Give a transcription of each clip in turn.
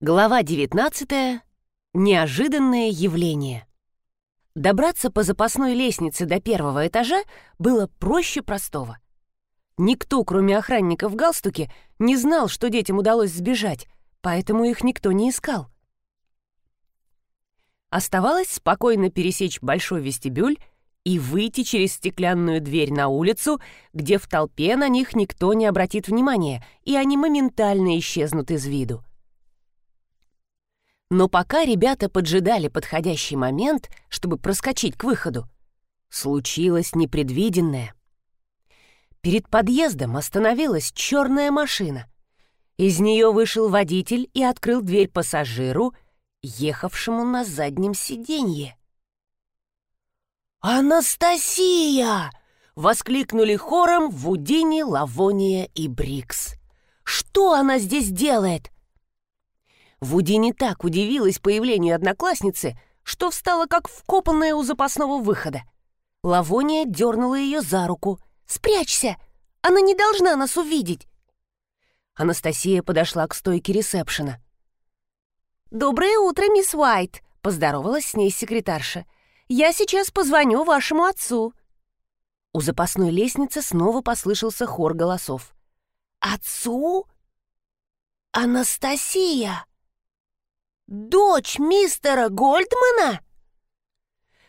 Глава 19. Неожиданное явление. Добраться по запасной лестнице до первого этажа было проще простого. Никто, кроме охранника в галстуке, не знал, что детям удалось сбежать, поэтому их никто не искал. Оставалось спокойно пересечь большой вестибюль и выйти через стеклянную дверь на улицу, где в толпе на них никто не обратит внимания, и они моментально исчезнут из виду. Но пока ребята поджидали подходящий момент, чтобы проскочить к выходу, случилось непредвиденное. Перед подъездом остановилась черная машина. Из нее вышел водитель и открыл дверь пассажиру, ехавшему на заднем сиденье. «Анастасия!» — воскликнули хором Вудини, Лавония и Брикс. «Что она здесь делает?» Вуди не так удивилась появлению одноклассницы, что встала как вкопанная у запасного выхода. Лавония дернула ее за руку. «Спрячься! Она не должна нас увидеть!» Анастасия подошла к стойке ресепшена. «Доброе утро, мисс Уайт!» — поздоровалась с ней секретарша. «Я сейчас позвоню вашему отцу». У запасной лестницы снова послышался хор голосов. «Отцу? Анастасия!» Дочь мистера Гольдмана?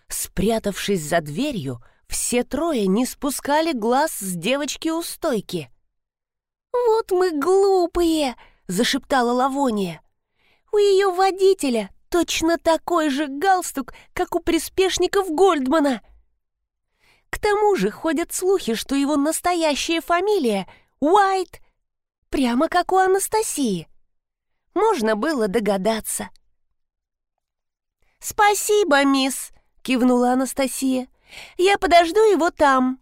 Спрятавшись за дверью, все трое не спускали глаз с девочки у стойки. «Вот мы глупые!» — зашептала Лавония. «У ее водителя точно такой же галстук, как у приспешников Гольдмана!» К тому же ходят слухи, что его настоящая фамилия — Уайт, прямо как у Анастасии можно было догадаться. «Спасибо, мисс!» — кивнула Анастасия. «Я подожду его там!»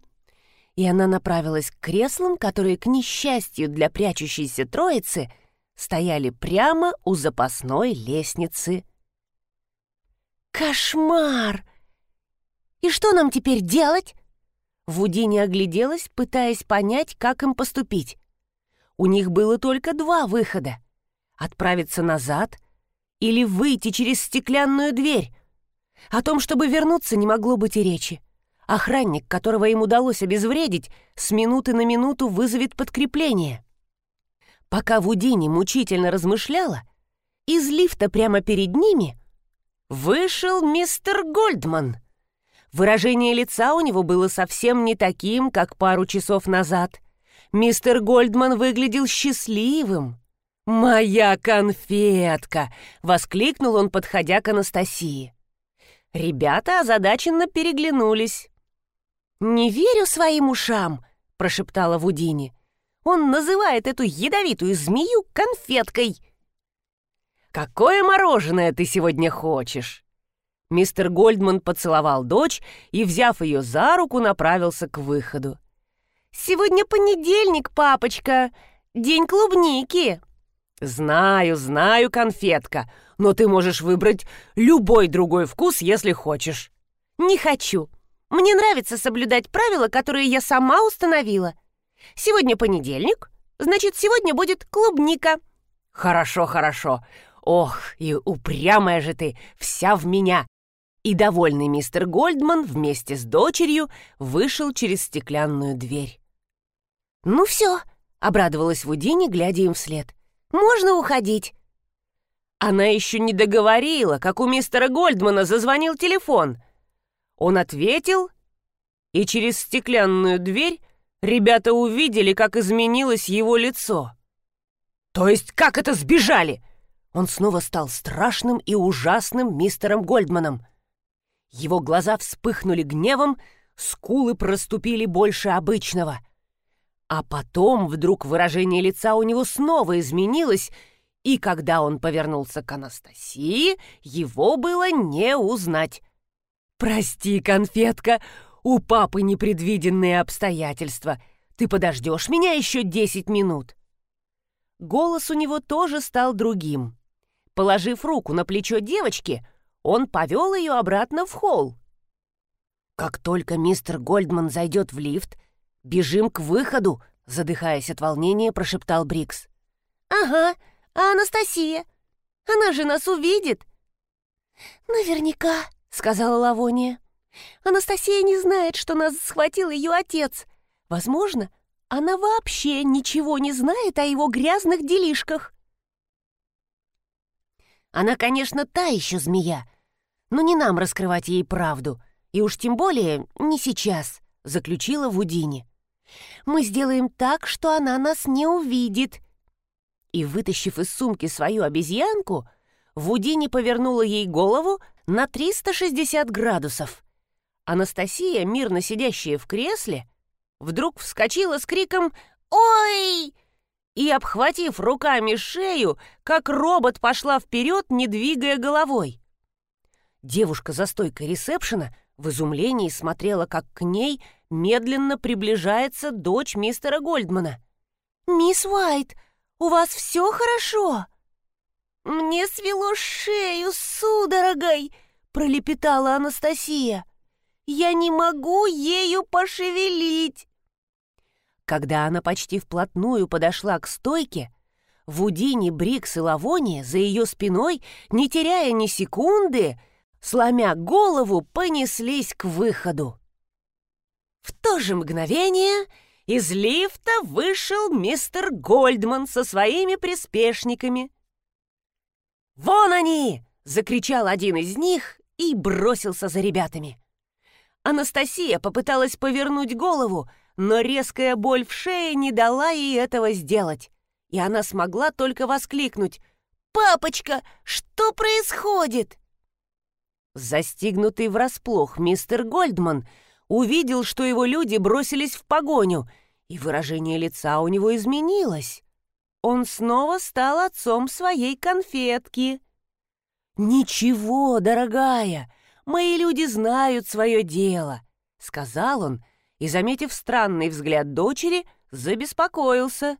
И она направилась к креслам, которые, к несчастью для прячущейся троицы, стояли прямо у запасной лестницы. «Кошмар! И что нам теперь делать?» Вудини огляделась, пытаясь понять, как им поступить. У них было только два выхода — Отправиться назад или выйти через стеклянную дверь? О том, чтобы вернуться, не могло быть и речи. Охранник, которого им удалось обезвредить, с минуты на минуту вызовет подкрепление. Пока Вудини мучительно размышляла, из лифта прямо перед ними вышел мистер Гольдман. Выражение лица у него было совсем не таким, как пару часов назад. Мистер Гольдман выглядел счастливым, «Моя конфетка!» — воскликнул он, подходя к Анастасии. Ребята озадаченно переглянулись. «Не верю своим ушам!» — прошептала Вудини. «Он называет эту ядовитую змею конфеткой!» «Какое мороженое ты сегодня хочешь?» Мистер Гольдман поцеловал дочь и, взяв ее за руку, направился к выходу. «Сегодня понедельник, папочка! День клубники!» «Знаю, знаю, конфетка, но ты можешь выбрать любой другой вкус, если хочешь». «Не хочу. Мне нравится соблюдать правила, которые я сама установила. Сегодня понедельник, значит, сегодня будет клубника». «Хорошо, хорошо. Ох, и упрямая же ты, вся в меня». И довольный мистер Гольдман вместе с дочерью вышел через стеклянную дверь. «Ну все», — обрадовалась Вудини, глядя им вслед. Можно уходить?» Она еще не договорила, как у мистера Гольдмана зазвонил телефон. Он ответил, и через стеклянную дверь ребята увидели, как изменилось его лицо. «То есть как это сбежали?» Он снова стал страшным и ужасным мистером Гольдманом. Его глаза вспыхнули гневом, скулы проступили больше обычного. А потом вдруг выражение лица у него снова изменилось, и когда он повернулся к Анастасии, его было не узнать. «Прости, конфетка, у папы непредвиденные обстоятельства. Ты подождешь меня еще десять минут?» Голос у него тоже стал другим. Положив руку на плечо девочки, он повел ее обратно в холл. Как только мистер Гольдман зайдет в лифт, «Бежим к выходу!» — задыхаясь от волнения, прошептал Брикс. «Ага, а Анастасия?» Она же нас увидит!» «Наверняка», — сказала Лавония. «Анастасия не знает, что нас схватил ее отец. Возможно, она вообще ничего не знает о его грязных делишках». Она, конечно, та еще змея, но не нам раскрывать ей правду, и уж тем более не сейчас, заключила Вудини. Мы сделаем так, что она нас не увидит. И, вытащив из сумки свою обезьянку, Вудини повернула ей голову на 360 градусов. Анастасия, мирно сидящая в кресле, вдруг вскочила с криком «Ой!» и, обхватив руками шею, как робот пошла вперед, не двигая головой. Девушка за стойкой ресепшена в изумлении смотрела, как к ней медленно приближается дочь мистера Гольдмана. «Мисс Уайт, у вас все хорошо?» «Мне свело шею судорогой!» — пролепетала Анастасия. «Я не могу ею пошевелить!» Когда она почти вплотную подошла к стойке, Вудини, Брикс и Лавония за ее спиной, не теряя ни секунды, сломя голову, понеслись к выходу. В то же мгновение из лифта вышел мистер Гольдман со своими приспешниками. «Вон они!» — закричал один из них и бросился за ребятами. Анастасия попыталась повернуть голову, но резкая боль в шее не дала ей этого сделать, и она смогла только воскликнуть «Папочка, что происходит?» Застигнутый врасплох мистер Гольдман увидел, что его люди бросились в погоню, и выражение лица у него изменилось. Он снова стал отцом своей конфетки. «Ничего, дорогая, мои люди знают свое дело», — сказал он, и, заметив странный взгляд дочери, забеспокоился.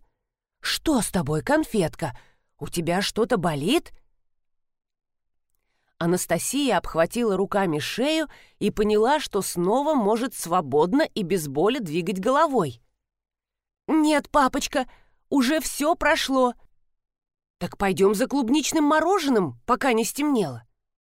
«Что с тобой, конфетка? У тебя что-то болит?» Анастасия обхватила руками шею и поняла, что снова может свободно и без боли двигать головой. «Нет, папочка, уже все прошло. Так пойдем за клубничным мороженым, пока не стемнело».